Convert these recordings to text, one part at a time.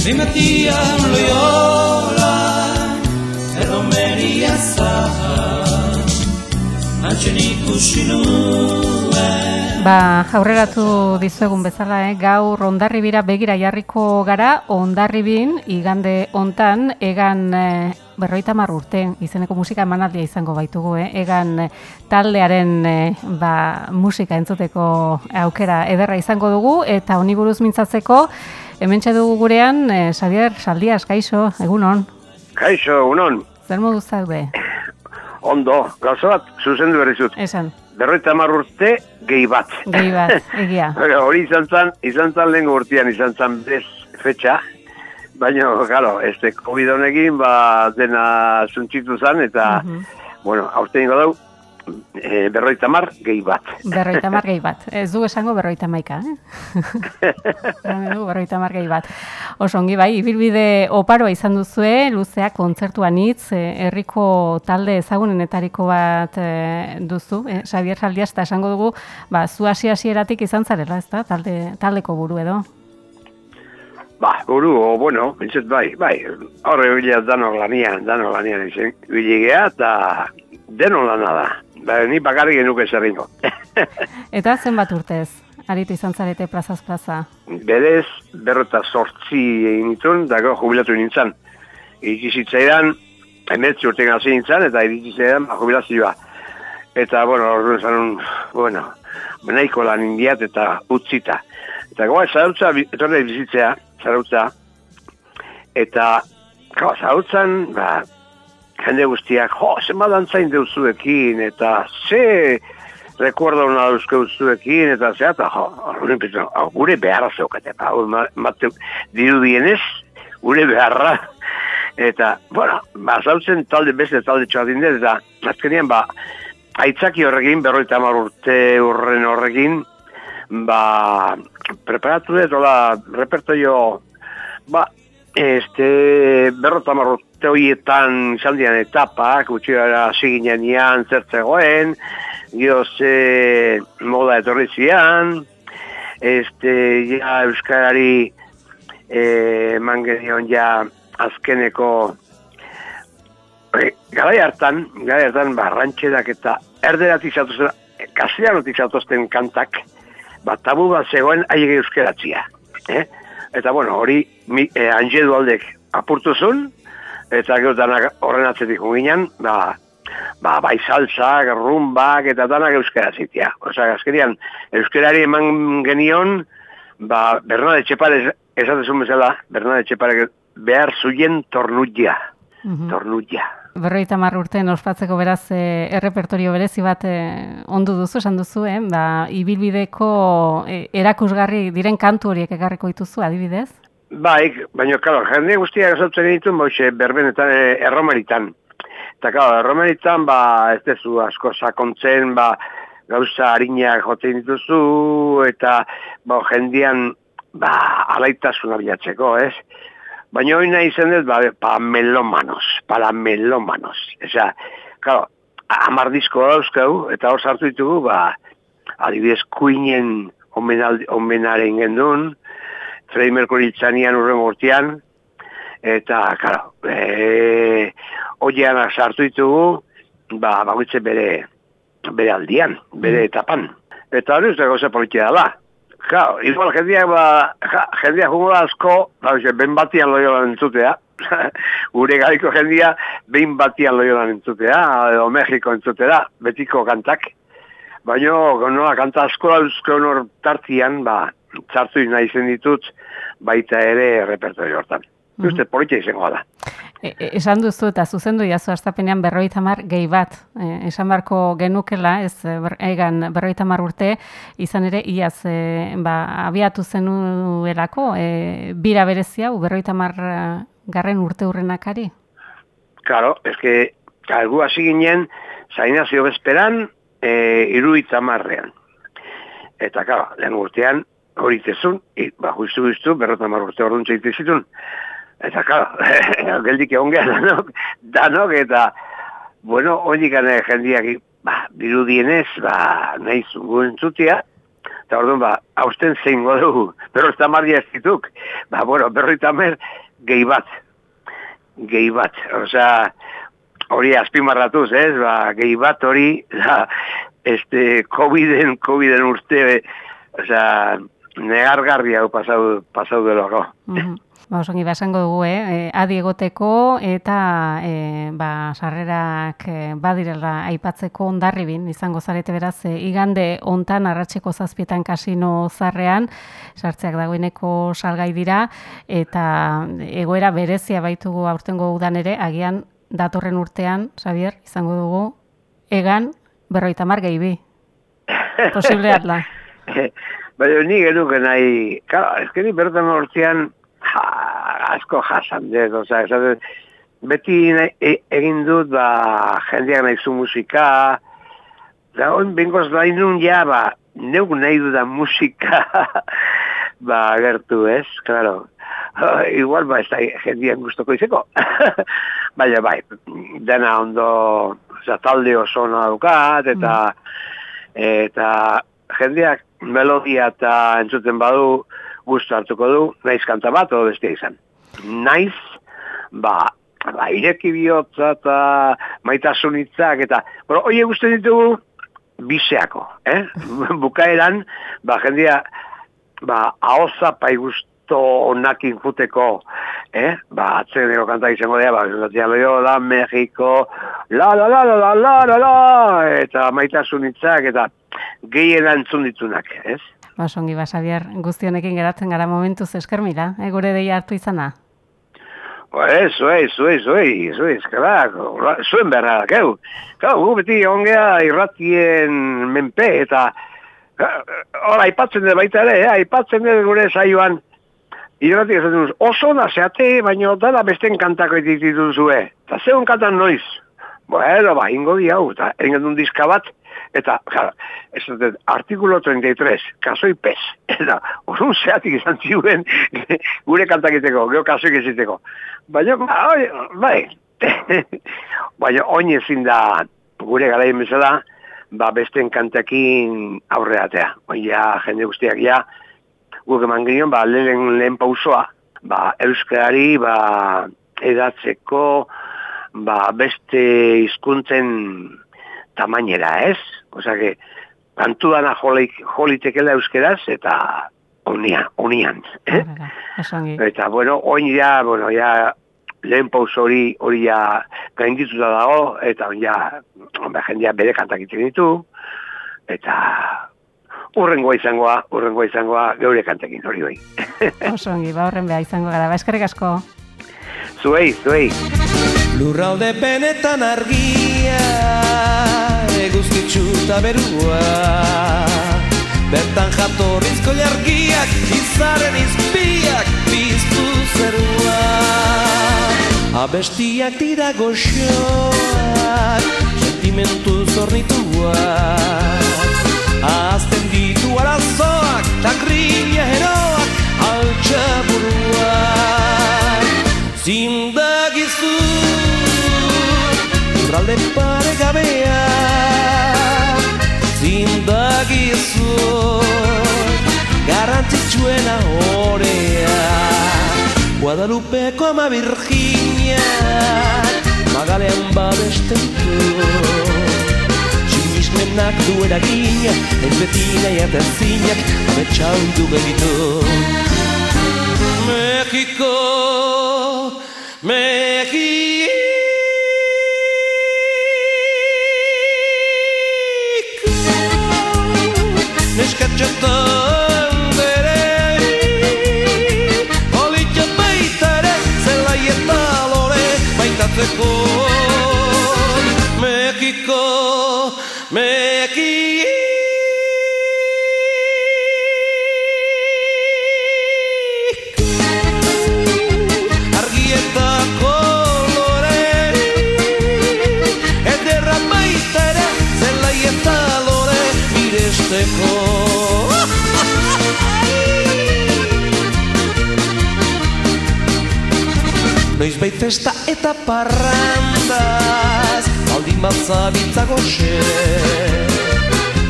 Primatia Loyola edo meria zaha Antxen ikusi nuen Ba, aurreratu dizuegun bezala, eh? gaur ondarribira begira jarriko gara, ondarribin, igande hontan, egan eh, berroita mar izeneko musika emanaldia izango baitugu, eh? egan eh, taldearen eh, ba, musika entzuteko aukera ederra izango dugu, eta oniburuz mintzatzeko, hemen dugu gurean, eh, Xavier Saldias, kaixo, egunon? Kaixo, egunon. Zer modu zaude? Ondo, gauza bat, zuzendu berrizut. Esan. Berroita urte, gehi bat. Gehi bat, egia. Hori izan zan, izan zan lehen urtean, izan zan bez fetxa. Baina, galo, este COVID honekin, ba, dena zuntzitu zan, eta, bueno, aurte ingo dau, e, berroita mar, gehi bat. Berroita mar, gehi bat. Ez du esango berroita maika, eh? du, berroita mar, gehi bat. Osongi, bai, ibilbide oparoa izan duzue, luzea kontzertuan hitz, eh, herriko talde ezagunenetariko bat e, duzu, eh, Xavier Saldias, eta esango dugu, ba, zu hasi hasieratik izan zarela, ez da, talde, taldeko buru edo? Ba, buru, o, bueno, bintzet, bai, bai, horre bila danok lanian, danok lanian izan, biligea, eta denon lana da. Ba, ni bakarrik genuke zerringo. Eta zenbat urtez? Aritu izan zarete plazaz plaza? Berez, berrota sortzi egin nituen, dago jubilatu nintzen. Irizitzaidan, emetzi urte gazi nintzen, eta irizitzaidan ba, jubilazioa. Eta, bueno, orduan zanun, bueno, benaiko lan indiat eta utzita. Eta goa, zarautza, etorre bizitzea, zarautza, eta, goa, zarautzan, ba, jende guztiak, jo, ze madantzain deuzuekin, eta ze rekuerdo hona dauzkeuzuekin, eta ze, eta jo, gure beharra zeukate, ba, mate, diru dienez, gure beharra, eta, bueno, ba, zautzen talde beste talde txadinde, eta azkenean, ba, aitzaki horrekin, berroita amar urte urren horrekin, ba, preparatu dut, hola, repertoio, ba, este, berrota marrot horietan izan dian etapak, gutxi gara ziginen ian zertzegoen, gioz e, moda etorri zian, este, ja Euskarari e, mangenion ja azkeneko e, gara hartan, gara hartan barrantxerak eta erderatik zatuzten, kastianotik zatuzten kantak, bat tabu bat zegoen aiege euskaratzia. Eh? Eta bueno, hori mi, e, angedu aldek apurtu zuen, eta gero danak horren atzetik ginen, ba, ba, bai saltzak, rumbak, eta danak euskara zitia. Osa, azkerian, euskarari eman genion, ba, Bernade Txepare, esatezun bezala, Bernade Txepare behar zuien tornutia. Mm Tornutia. Berroita mar urte ospatzeko beraz e, errepertorio berezi bat e, ondu duzu, esan duzu, eh? ba, ibilbideko e, erakusgarri diren kantu horiek egarriko dituzu, adibidez? Bai, baina, kalo, jende guztiak esatzen ditu, moixe, berbenetan, e, erromeritan. Eta, kalo, erromeritan, ba, ez dezu asko sakontzen, ba, gauza harinak jotzen dituzu, eta, ba, jendian, ba, alaitasuna bilatzeko, ez? Baina hori nahi zen dut, ba, pa melomanos, para melomanos. Eza, kalo, amardizko dauzkau, eta hor sartu ditugu, ba, adibidez, kuinen omenaren gendun, Freddie Mercury itxanian urren urtean, eta, karo, e, oian sartu ditugu, ba, bagoitze bere, bere aldian, bere mm. etapan. Eta hori uste gauza politia dela. Ja, igual jendia, ba, ja, jendia jungo da asko, ba, ben batian loio entzutea, gure gaiko jendia, ben batian loio entzutea, edo Mexiko entzutea, betiko kantak. Baina, nola, kanta asko dauzko nor tartian, ba, txartu nahi zen ditut, baita ere repertorio hortan. Mm -hmm. Uste, izango da. E, e, esan duzu eta zuzendu jazu astapenean berroita mar gehi bat. E, esan barko genukela, ez ber, egan berroita mar urte, izan ere iaz e, ba, abiatu zenuelako, e, bira berroita mar e, garren urte hurrenakari? Claro, ez que, kalgu hasi ginen, zainazio bezperan, e, marrean. Eta, claro, lehen urtean, hori tezun, e, ba, justu justu, berrota marrurte hor duntza zitun. Eta, klar, geldik egon geha danok, danok, eta, bueno, hori gane jendiak, ba, birudienez, ba, nahi zungu entzutia, eta hor ba, hausten zein godu, berrota marria ez dituk, ba, bueno, berroita mer, gehi bat, gehi bat, oza, hori azpimarratuz, ez, ba, gehi bat hori, da, este, COVID-en, COVID-en urte, oza, negargarri hau pasau, pasau delo, mm Ba, osongi basango dugu, eh? E, adi egoteko eta e, ba, sarrerak e, badirela aipatzeko ondarribin, izango zarete beraz, e, igande ontan arratseko zazpietan kasino zarrean, sartzeak dagoeneko salgai dira, eta egoera berezia baitugu aurtengo udan ere, agian datorren urtean, Xavier, izango dugu, egan berroita margei bi. Posible atla. Baina ni genuke nahi, claro, ez que ni berroita urtean, ja, asko jasan dut, oza, esaten, beti e, egin dut, ba, jendeak nahi zu musika, da, on, bengoz nahi nun, ja, ba, neuk nahi dudan musika, ba, gertu, ez, claro, igual, ba, ez da, jendeak guztoko izeko, baina, bai, dena ondo, oza, talde oso dukat, eta, mm. eta, jendeak melodia eta entzuten badu, gustu hartuko du, naiz kanta bat, o beste izan. Naiz, ba, ba, ireki bihotza eta maitasunitzak eta, bueno, oie guztu ditugu, biseako, eh? Bukaeran, ba, jendia, ba, ahoza pai guztu onakin juteko, eh? Ba, atzeneko kanta izango dira, ba, zatia la, Mexiko, la, la, la, la, la, la, la, la, eta maitasunitzak, eta gehien antzun ditunak, ez? Basongi basabiar guztionekin geratzen gara momentuz esker mira, e, gure deia hartu izana. Ba, eso, eso, eso, eso, eso, zuen berra, gau, gau, gu beti ongea irratien menpe, eta, hora, aipatzen dut baita ere, eh, aipatzen dut gure saioan, irrati ez dut, oso da zeate, baina dala besten kantako ititu zue, eta zeun kantan noiz, Bueno, ba, ingo di hau, eta duen diska bat, eta, jara, ez dut, artikulo 33, kasoi pez, eta, orun zeatik izan ziuen, gure kantakiteko, geho kasoik eziteko. Baina, ba, bai, baina, oin ezin da, gure garaien bezala, ba, besten kantakin aurreatea. Oia, jende guztiak, ja, guk eman ginen, ba, lehen, lehen pausoa, ba, euskari, ba, edatzeko, ba, beste hizkuntzen tamainera, ez? Osa que, kantu dana jolitekela euskeraz, eta onia, onian. Eh? Eta, bueno, oin ja, bueno, ja, lehen paus hori, hori ja, gaindituta dago, eta oin ja, onbe, jendea bere kantak ditu, eta urrengoa izangoa, urrengoa izangoa, geure kantekin hori hori. Osongi, ba horren beha izango gara, ba eskerrik asko. Zuei, zuei. Lurralde benetan argia Eguzkitzu eta berua Bertan jatorrizko jargiak Izaren izpiak Biztu zerua Abestiak dira goxoak Sentimentu zornituak Azten arazoak Takrina heroak Altsa buruak Zindagizu Lurralde pare gabea Zindagizu Garantzitsuena horea Guadalupeko ama Virginia Magalean babesten du zuzenak duera gina Ez beti nahi eta zinak Betxandu begitu. Mexiko Mexiko. bait festa eta parrandaz Baldin bat zabitza goxe.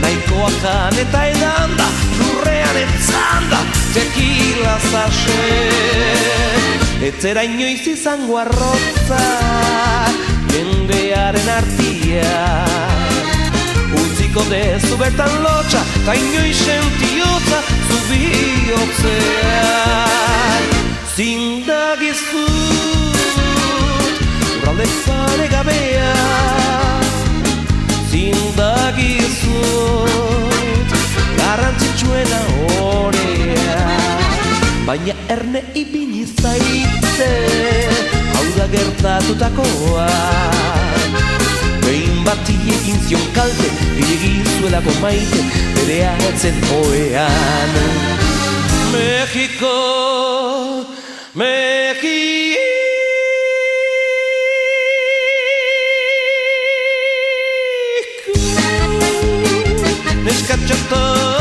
Naikoa jan eta edan da Lurrean etzan da Tekila zaxe. Etzera inoiz izango arrotza Jendearen artia. Utziko dezu bertan lotxa Ta inoiz sentio baina erne ibini zaitze hau da gertatutakoa. Behin bat iekin zion kalte, iregin zuelako maite, bere ahetzen hoean Mexiko, Mexiko. Neskatxatak